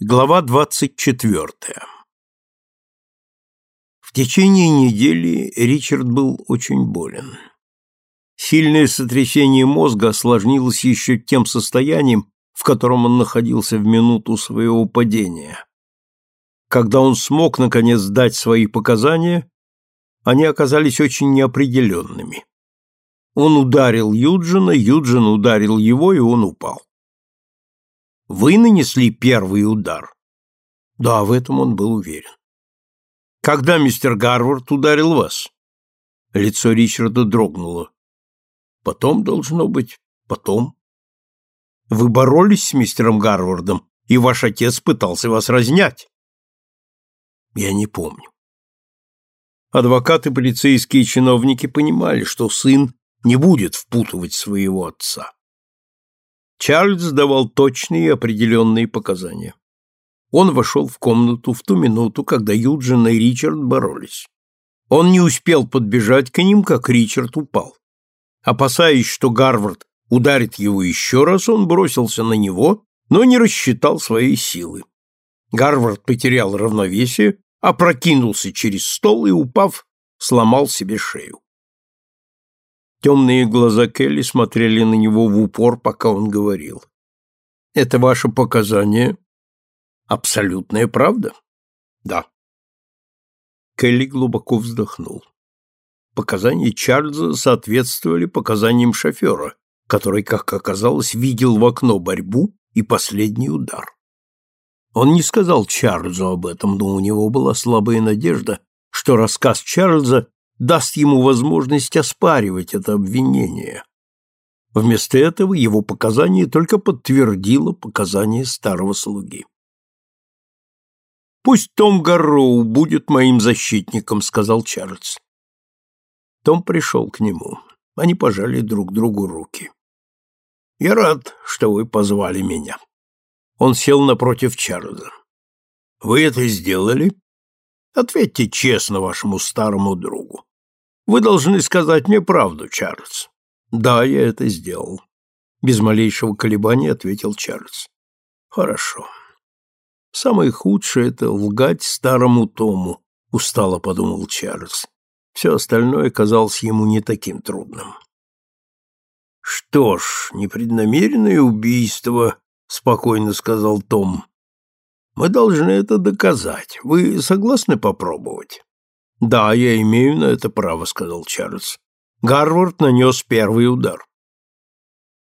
Глава двадцать четвертая В течение недели Ричард был очень болен. Сильное сотрясение мозга осложнилось еще тем состоянием, в котором он находился в минуту своего падения. Когда он смог, наконец, дать свои показания, они оказались очень неопределенными. Он ударил Юджина, Юджин ударил его, и он упал. Вы нанесли первый удар. Да, в этом он был уверен. Когда мистер Гарвард ударил вас? Лицо Ричарда дрогнуло. Потом, должно быть, потом. Вы боролись с мистером Гарвардом, и ваш отец пытался вас разнять. Я не помню. Адвокаты, полицейские чиновники понимали, что сын не будет впутывать своего отца. Чарльз давал точные и определенные показания. Он вошел в комнату в ту минуту, когда Юджин и Ричард боролись. Он не успел подбежать к ним, как Ричард упал. Опасаясь, что Гарвард ударит его еще раз, он бросился на него, но не рассчитал своей силы. Гарвард потерял равновесие, опрокинулся через стол и, упав, сломал себе шею. Темные глаза Келли смотрели на него в упор, пока он говорил. «Это ваше показание?» «Абсолютная правда?» «Да». Келли глубоко вздохнул. Показания Чарльза соответствовали показаниям шофера, который, как оказалось, видел в окно борьбу и последний удар. Он не сказал Чарльзу об этом, но у него была слабая надежда, что рассказ Чарльза даст ему возможность оспаривать это обвинение. Вместо этого его показание только подтвердило показания старого слуги. «Пусть Том Гарроу будет моим защитником», — сказал Чарльз. Том пришел к нему. Они пожали друг другу руки. «Я рад, что вы позвали меня». Он сел напротив Чарльза. «Вы это сделали?» Ответьте честно вашему старому другу. Вы должны сказать мне правду, Чарльз. Да, я это сделал. Без малейшего колебания ответил Чарльз. Хорошо. Самое худшее — это лгать старому Тому, устало подумал Чарльз. Все остальное казалось ему не таким трудным. Что ж, непреднамеренное убийство, спокойно сказал Том. Мы должны это доказать. Вы согласны попробовать? Да, я имею на это право, сказал Чарльз. Гарвард нанес первый удар.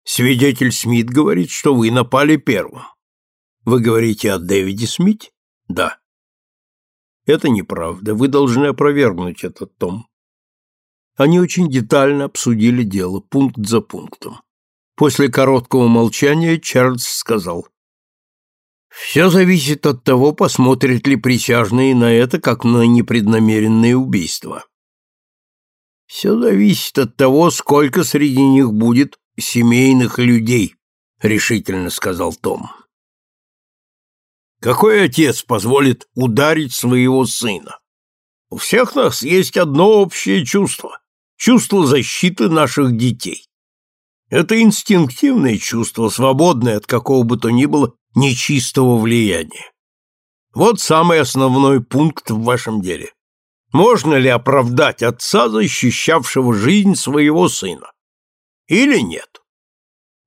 Свидетель Смит говорит, что вы напали первым. Вы говорите о Дэвиде Смите? Да. Это неправда. Вы должны опровергнуть этот том. Они очень детально обсудили дело, пункт за пунктом. После короткого молчания Чарльз сказал, все зависит от того, посмотрят ли присяжные на это как на непреднамеренное убийство. Все зависит от того, сколько среди них будет семейных людей, решительно сказал Том. Какой отец позволит ударить своего сына? У всех нас есть одно общее чувство чувство защиты наших детей. Это инстинктивное чувство, свободное от какого бы то ни было нечистого влияния. Вот самый основной пункт в вашем деле. Можно ли оправдать отца, защищавшего жизнь своего сына? Или нет?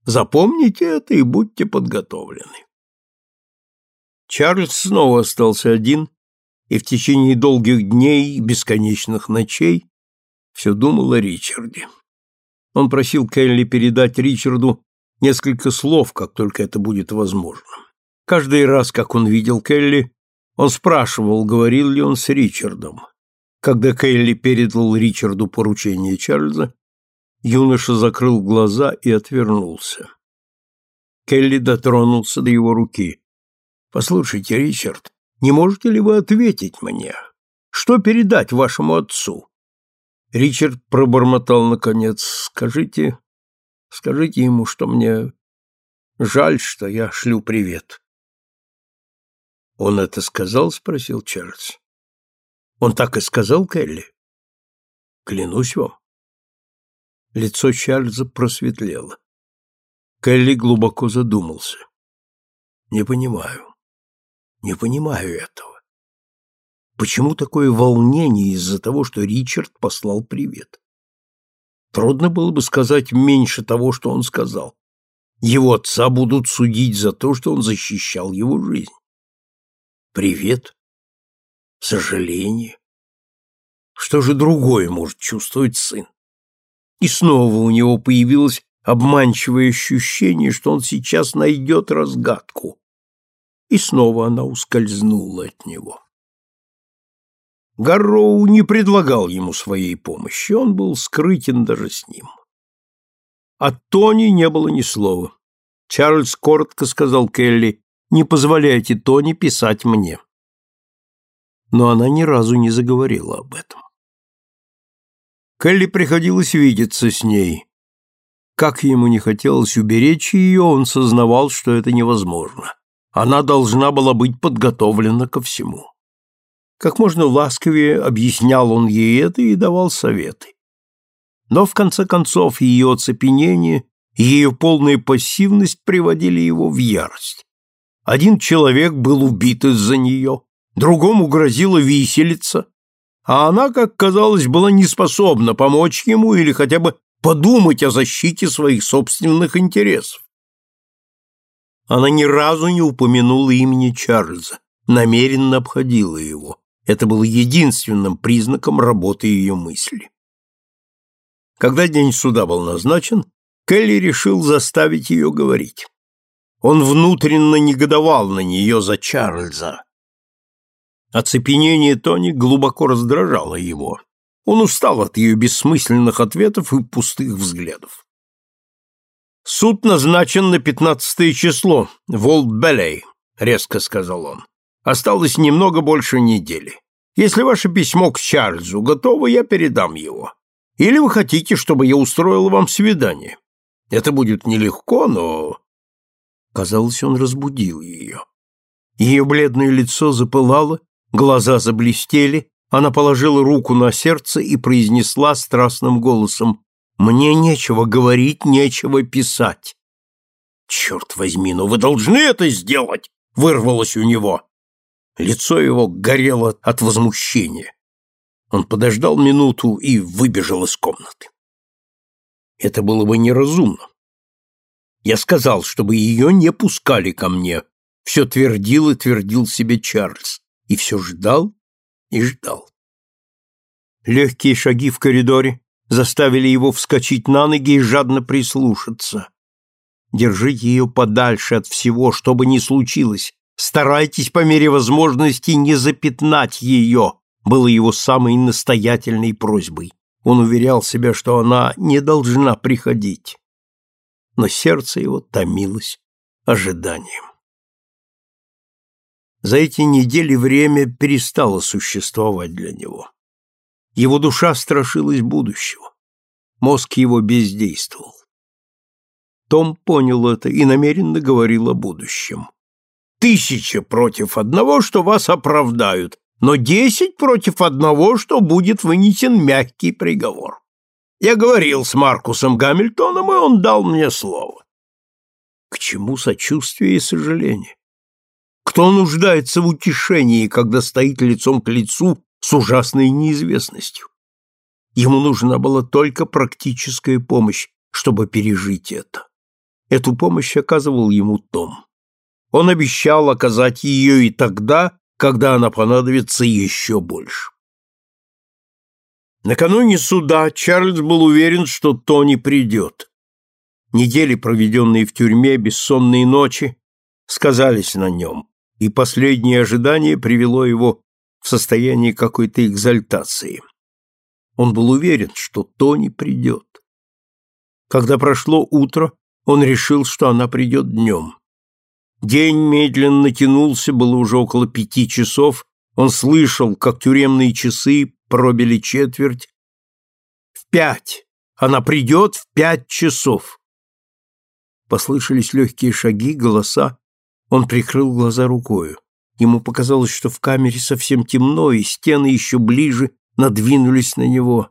Запомните это и будьте подготовлены. Чарльз снова остался один, и в течение долгих дней и бесконечных ночей все думал о Ричарде. Он просил Келли передать Ричарду несколько слов, как только это будет возможно. Каждый раз, как он видел Келли, он спрашивал, говорил ли он с Ричардом. Когда Келли передал Ричарду поручение Чарльза, юноша закрыл глаза и отвернулся. Келли дотронулся до его руки. «Послушайте, Ричард, не можете ли вы ответить мне? Что передать вашему отцу?» Ричард пробормотал наконец. «Скажите, скажите ему, что мне жаль, что я шлю привет». «Он это сказал?» — спросил Чарльз. «Он так и сказал, Келли?» «Клянусь вам». Лицо Чарльза просветлело. Келли глубоко задумался. «Не понимаю. Не понимаю этого. Почему такое волнение из-за того, что Ричард послал привет? Трудно было бы сказать меньше того, что он сказал. Его отца будут судить за то, что он защищал его жизнь. Привет. Сожаление. Что же другое может чувствовать сын? И снова у него появилось обманчивое ощущение, что он сейчас найдет разгадку. И снова она ускользнула от него. Гарроу не предлагал ему своей помощи, он был скрытен даже с ним. От Тони не было ни слова. Чарльз коротко сказал Келли, «Не позволяйте Тони писать мне». Но она ни разу не заговорила об этом. Келли приходилось видеться с ней. Как ему не хотелось уберечь ее, он сознавал, что это невозможно. Она должна была быть подготовлена ко всему. Как можно ласковее объяснял он ей это и давал советы. Но в конце концов ее оцепенение ее полная пассивность приводили его в ярость. Один человек был убит из-за нее, другому грозила виселица, а она, как казалось, была не способна помочь ему или хотя бы подумать о защите своих собственных интересов. Она ни разу не упомянула имени Чарльза, намеренно обходила его. Это было единственным признаком работы ее мысли. Когда день суда был назначен, Келли решил заставить ее говорить. Он внутренне негодовал на нее за Чарльза. Оцепенение Тони глубоко раздражало его. Он устал от ее бессмысленных ответов и пустых взглядов. «Суд назначен на пятнадцатое число, в Олд-Беллей», — резко сказал он. «Осталось немного больше недели. Если ваше письмо к Чарльзу готово, я передам его. Или вы хотите, чтобы я устроил вам свидание? Это будет нелегко, но...» Казалось, он разбудил ее. Ее бледное лицо запылало, глаза заблестели, она положила руку на сердце и произнесла страстным голосом мне нечего говорить, нечего писать. Черт возьми, но вы должны это сделать, вырвалось у него. Лицо его горело от возмущения. Он подождал минуту и выбежал из комнаты. Это было бы неразумно. Я сказал, чтобы ее не пускали ко мне. Все твердил и твердил себе Чарльз. И все ждал и ждал. Легкие шаги в коридоре, заставили его вскочить на ноги и жадно прислушаться. Держите ее подальше от всего, что бы ни случилось. Старайтесь по мере возможности не запятнать ее, было его самой настоятельной просьбой. Он уверял себя, что она не должна приходить. Но сердце его томилось ожиданием. За эти недели время перестало существовать для него. Его душа страшилась будущего. Мозг его бездействовал. Том понял это и намеренно говорил о будущем. «Тысяча против одного, что вас оправдают, но десять против одного, что будет вынесен мягкий приговор. Я говорил с Маркусом Гамильтоном, и он дал мне слово. К чему сочувствие и сожаление? Кто нуждается в утешении, когда стоит лицом к лицу с ужасной неизвестностью. Ему нужна была только практическая помощь, чтобы пережить это. Эту помощь оказывал ему Том. Он обещал оказать ее и тогда, когда она понадобится еще больше. Накануне суда Чарльз был уверен, что Тони придет. Недели, проведенные в тюрьме, бессонные ночи, сказались на нем, и последнее ожидание привело его в состоянии какой-то экзальтации. Он был уверен, что Тони придет. Когда прошло утро, он решил, что она придет днем. День медленно тянулся, было уже около пяти часов. Он слышал, как тюремные часы пробили четверть. В пять! Она придет в пять часов! Послышались легкие шаги, голоса. Он прикрыл глаза рукою. Ему показалось, что в камере совсем темно, и стены еще ближе надвинулись на него.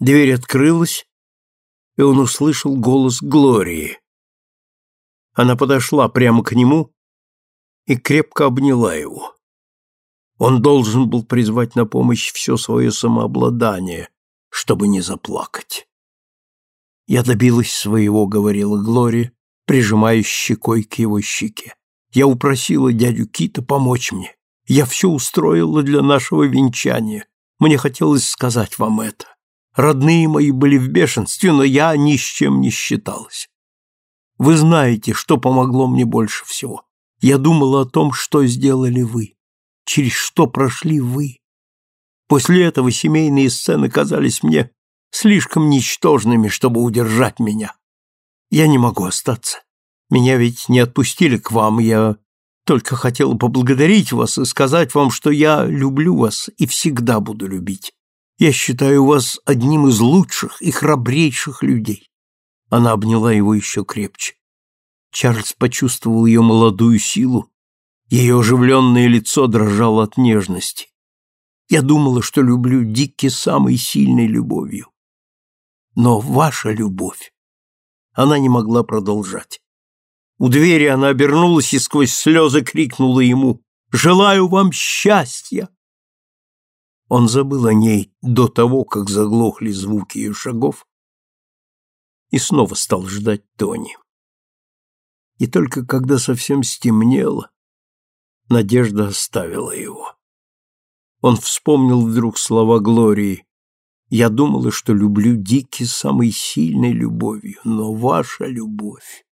Дверь открылась, и он услышал голос Глории. Она подошла прямо к нему и крепко обняла его. Он должен был призвать на помощь все свое самообладание, чтобы не заплакать. «Я добилась своего», — говорила Глория, прижимая щекой к его щеке. «Я упросила дядю Кита помочь мне. Я все устроила для нашего венчания. Мне хотелось сказать вам это. Родные мои были в бешенстве, но я ни с чем не считалась. Вы знаете, что помогло мне больше всего. Я думала о том, что сделали вы, через что прошли вы. После этого семейные сцены казались мне слишком ничтожными, чтобы удержать меня. Я не могу остаться. Меня ведь не отпустили к вам, я только хотела поблагодарить вас и сказать вам, что я люблю вас и всегда буду любить. Я считаю вас одним из лучших и храбрейших людей. Она обняла его еще крепче. Чарльз почувствовал ее молодую силу, ее оживленное лицо дрожало от нежности. Я думала, что люблю Дикки самой сильной любовью. Но ваша любовь... Она не могла продолжать. У двери она обернулась и сквозь слезы крикнула ему «Желаю вам счастья!» Он забыл о ней до того, как заглохли звуки ее шагов, и снова стал ждать Тони. И только когда совсем стемнело, надежда оставила его. Он вспомнил вдруг слова Глории. «Я думала, что люблю Дики самой сильной любовью, но ваша любовь...»